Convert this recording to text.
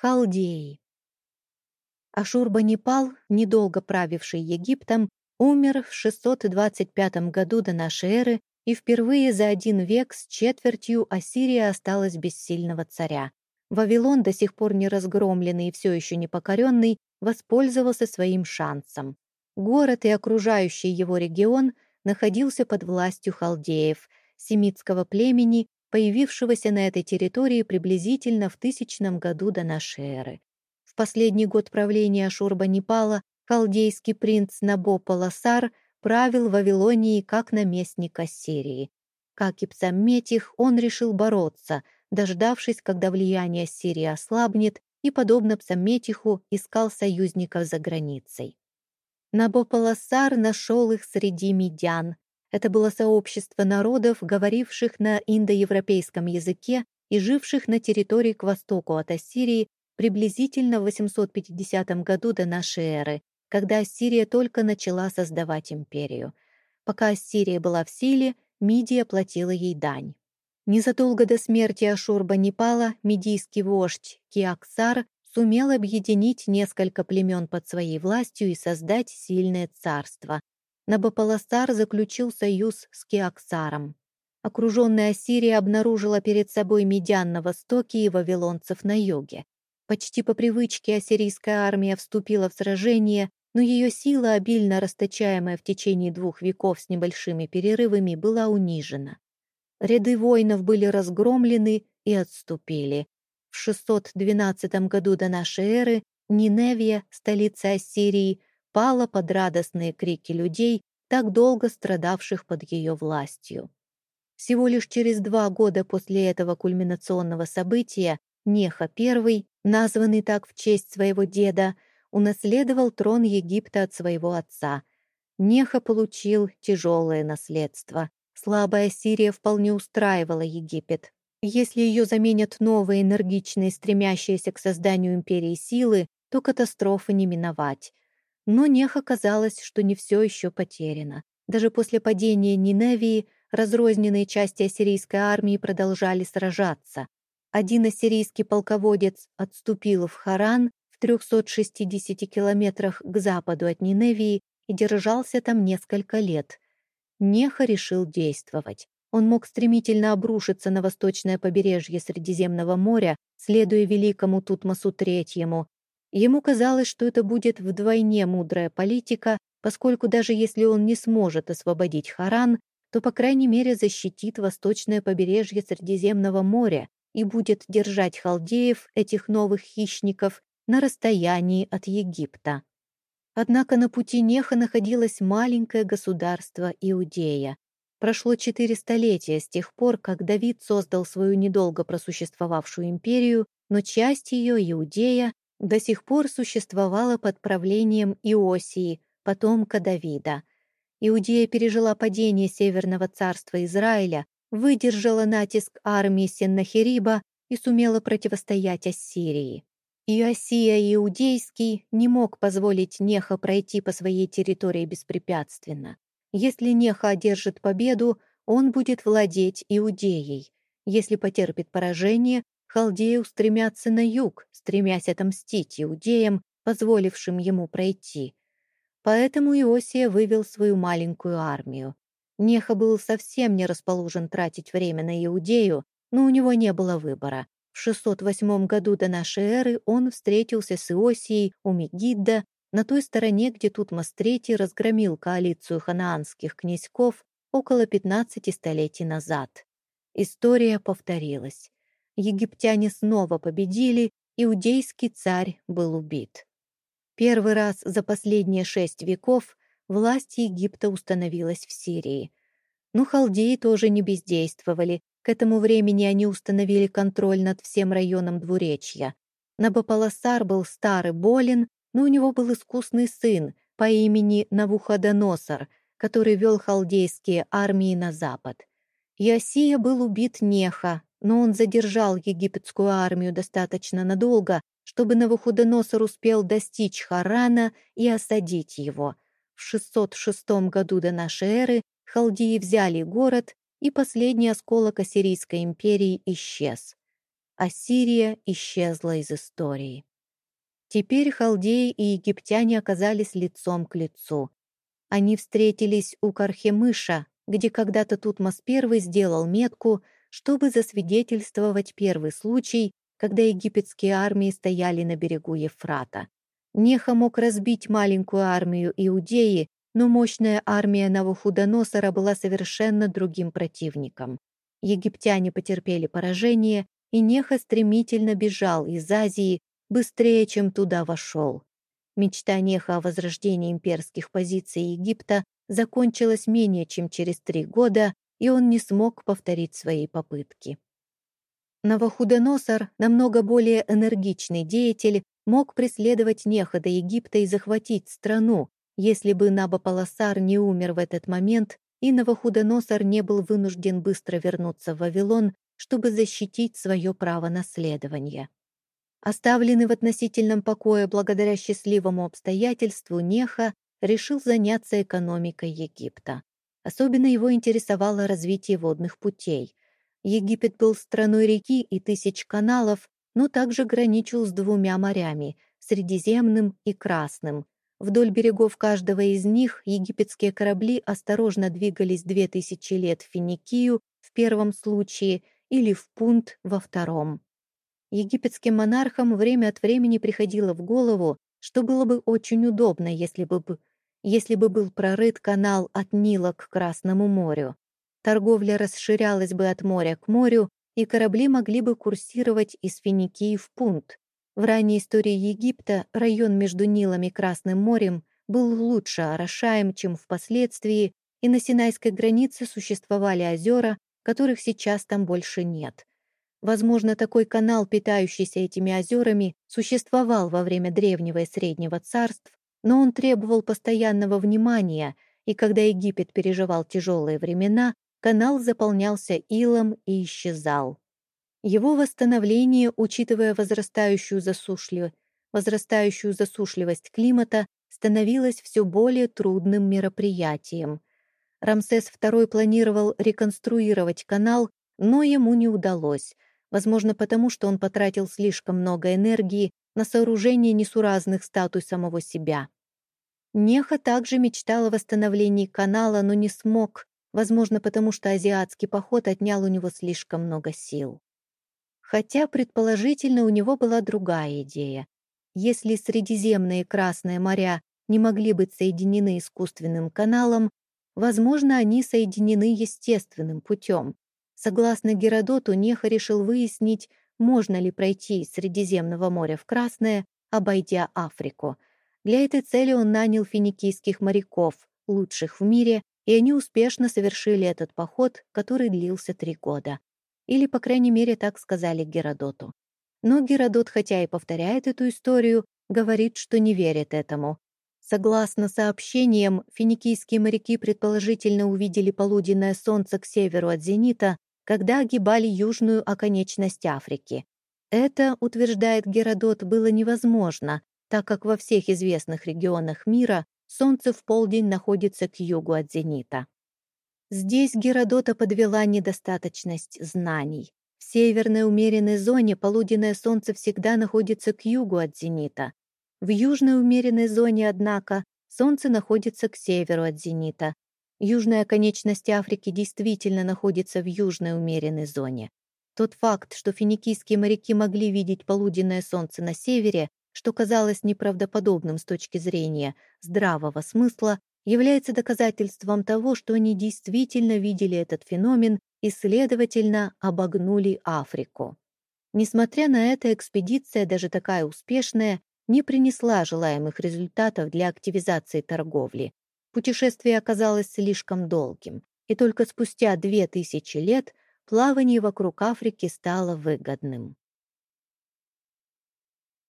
Халдеи. Ашурбанипал, недолго правивший Египтом, умер в 625 году до нашей эры, и впервые за один век с четвертью Ассирия осталась без сильного царя. Вавилон, до сих пор не разгромленный и все еще не покоренный, воспользовался своим шансом. Город и окружающий его регион находился под властью халдеев, семитского племени, появившегося на этой территории приблизительно в тысячном году до нашей эры. В последний год правления Ашурбанипала халдейский принц Набопаласар правил Вавилонией как наместник Ассирии. Как и Псамметих, он решил бороться, дождавшись, когда влияние Ассирии ослабнет, и, подобно Псамметиху, искал союзников за границей. Набопаласар нашел их среди медян. Это было сообщество народов, говоривших на индоевропейском языке и живших на территории к востоку от Ассирии приблизительно в 850 году до нашей эры, когда Ассирия только начала создавать империю. Пока Ассирия была в силе, Мидия платила ей дань. Незадолго до смерти Ашурбанипала медийский вождь Киаксар сумел объединить несколько племен под своей властью и создать сильное царство. Набополосар заключил союз с Киаксаром. Окруженная Ассирия обнаружила перед собой медян на востоке и вавилонцев на юге. Почти по привычке ассирийская армия вступила в сражение, но ее сила, обильно расточаемая в течение двух веков с небольшими перерывами, была унижена. Ряды воинов были разгромлены и отступили. В 612 году до нашей эры Ниневия, столица Ассирии, пала под радостные крики людей, так долго страдавших под ее властью. Всего лишь через два года после этого кульминационного события Неха I, названный так в честь своего деда, унаследовал трон Египта от своего отца. Неха получил тяжелое наследство. Слабая Сирия вполне устраивала Египет. Если ее заменят новые энергичные, стремящиеся к созданию империи силы, то катастрофы не миновать. Но Неха казалось, что не все еще потеряно. Даже после падения Ниневии разрозненные части ассирийской армии продолжали сражаться. Один ассирийский полководец отступил в Харан в 360 километрах к западу от Ниневии и держался там несколько лет. Неха решил действовать. Он мог стремительно обрушиться на восточное побережье Средиземного моря, следуя великому Тутмосу Третьему. Ему казалось, что это будет вдвойне мудрая политика, поскольку даже если он не сможет освободить Харан, то, по крайней мере, защитит восточное побережье Средиземного моря и будет держать халдеев, этих новых хищников, на расстоянии от Египта. Однако на пути Неха находилось маленькое государство Иудея. Прошло четыре столетия с тех пор, как Давид создал свою недолго просуществовавшую империю, но часть ее, Иудея, до сих пор существовала под правлением Иосии, потомка Давида. Иудея пережила падение Северного царства Израиля, выдержала натиск армии Сеннахериба и сумела противостоять Ассирии. Иосия Иудейский не мог позволить Неха пройти по своей территории беспрепятственно. Если Неха одержит победу, он будет владеть Иудеей. Если потерпит поражение, халдеи устремятся на юг, стремясь отомстить иудеям, позволившим ему пройти. Поэтому Иосия вывел свою маленькую армию. Неха был совсем не расположен тратить время на Иудею, но у него не было выбора. В 608 году до нашей эры он встретился с Иосией у Мегидда на той стороне, где Тутмос III разгромил коалицию ханаанских князьков около 15 столетий назад. История повторилась. Египтяне снова победили, иудейский царь был убит. Первый раз за последние шесть веков власть Египта установилась в Сирии. Но халдеи тоже не бездействовали, к этому времени они установили контроль над всем районом двуречья. Набополосар был стар и болен, но у него был искусный сын по имени Навуходоносор, который вел халдейские армии на запад. Иосия был убит Неха, но он задержал египетскую армию достаточно надолго, чтобы Навуходоносор успел достичь Харана и осадить его. В 606 году до нашей эры халдеи взяли город и последний осколок Ассирийской империи исчез. Ассирия исчезла из истории. Теперь халдеи и египтяне оказались лицом к лицу. Они встретились у Кархемыша, где когда-то Тутмос I сделал метку, чтобы засвидетельствовать первый случай, когда египетские армии стояли на берегу Ефрата. Неха мог разбить маленькую армию Иудеи, но мощная армия Навуходоносора была совершенно другим противником. Египтяне потерпели поражение, и Неха стремительно бежал из Азии быстрее, чем туда вошел. Мечта Неха о возрождении имперских позиций Египта закончилась менее чем через три года, и он не смог повторить свои попытки. Навуходоносор, намного более энергичный деятель, мог преследовать Неха до Египта и захватить страну, если бы Набополосар не умер в этот момент и Навуходоносор не был вынужден быстро вернуться в Вавилон, чтобы защитить свое право наследования. Оставленный в относительном покое благодаря счастливому обстоятельству, Неха решил заняться экономикой Египта. Особенно его интересовало развитие водных путей. Египет был страной реки и тысяч каналов, но также граничил с двумя морями — Средиземным и Красным. Вдоль берегов каждого из них египетские корабли осторожно двигались две тысячи лет в Финикию в первом случае или в Пунт во втором. Египетским монархам время от времени приходило в голову, что было бы очень удобно, если бы, если бы был прорыт канал от Нила к Красному морю. Торговля расширялась бы от моря к морю, и корабли могли бы курсировать из Финикии в Пунт. В ранней истории Египта район между Нилом и Красным морем был лучше орошаем, чем впоследствии, и на Синайской границе существовали озера, которых сейчас там больше нет. Возможно, такой канал, питающийся этими озерами, существовал во время Древнего и Среднего царств, но он требовал постоянного внимания, и когда Египет переживал тяжелые времена, канал заполнялся илом и исчезал. Его восстановление, учитывая возрастающую, засушливость, возрастающую засушливость климата, становилось все более трудным мероприятием. Рамсес II планировал реконструировать канал, но ему не удалось, возможно потому, что он потратил слишком много энергии на сооружение несуразных статуй самого себя. Неха также мечтал о восстановлении канала, но не смог, возможно, потому что азиатский поход отнял у него слишком много сил. Хотя, предположительно, у него была другая идея. Если Средиземные и Красное моря не могли быть соединены искусственным каналом, возможно, они соединены естественным путем. Согласно Геродоту, Неха решил выяснить, можно ли пройти из Средиземного моря в Красное, обойдя Африку. Для этой цели он нанял финикийских моряков, лучших в мире, и они успешно совершили этот поход, который длился три года. Или, по крайней мере, так сказали Геродоту. Но Геродот, хотя и повторяет эту историю, говорит, что не верит этому. Согласно сообщениям, финикийские моряки предположительно увидели полуденное солнце к северу от зенита, когда огибали южную оконечность Африки. Это, утверждает Геродот, было невозможно, так как во всех известных регионах мира Солнце в полдень находится к югу от зенита. Здесь Геродота подвела недостаточность знаний. В северной умеренной зоне полуденное солнце всегда находится к югу от зенита. В южной умеренной зоне, однако, солнце находится к северу от зенита. Южная конечность Африки действительно находится в южной умеренной зоне. Тот факт, что финикийские моряки могли видеть полуденное солнце на севере, что казалось неправдоподобным с точки зрения здравого смысла, является доказательством того, что они действительно видели этот феномен и, следовательно, обогнули Африку. Несмотря на это, экспедиция, даже такая успешная, не принесла желаемых результатов для активизации торговли. Путешествие оказалось слишком долгим, и только спустя две тысячи лет плавание вокруг Африки стало выгодным.